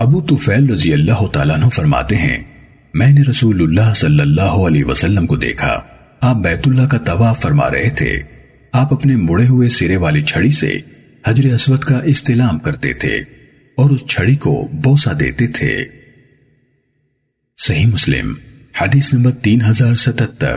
ابو طفیل رضی اللہ تعالیٰ عنہ فرماتے ہیں، میں نے رسول اللہ صلی اللہ علیہ وسلم کو دیکھا۔ آپ بیت اللہ کا طواف فرما رہے تھے۔ آپ اپنے مڑے ہوئے سرے والی چھڑی سے حجر اسود کا استلام کرتے تھے اور اس چھڑی کو بوسا دیتے تھے۔ صحیح مسلم، حدیث نمبر تین ہزار ستتر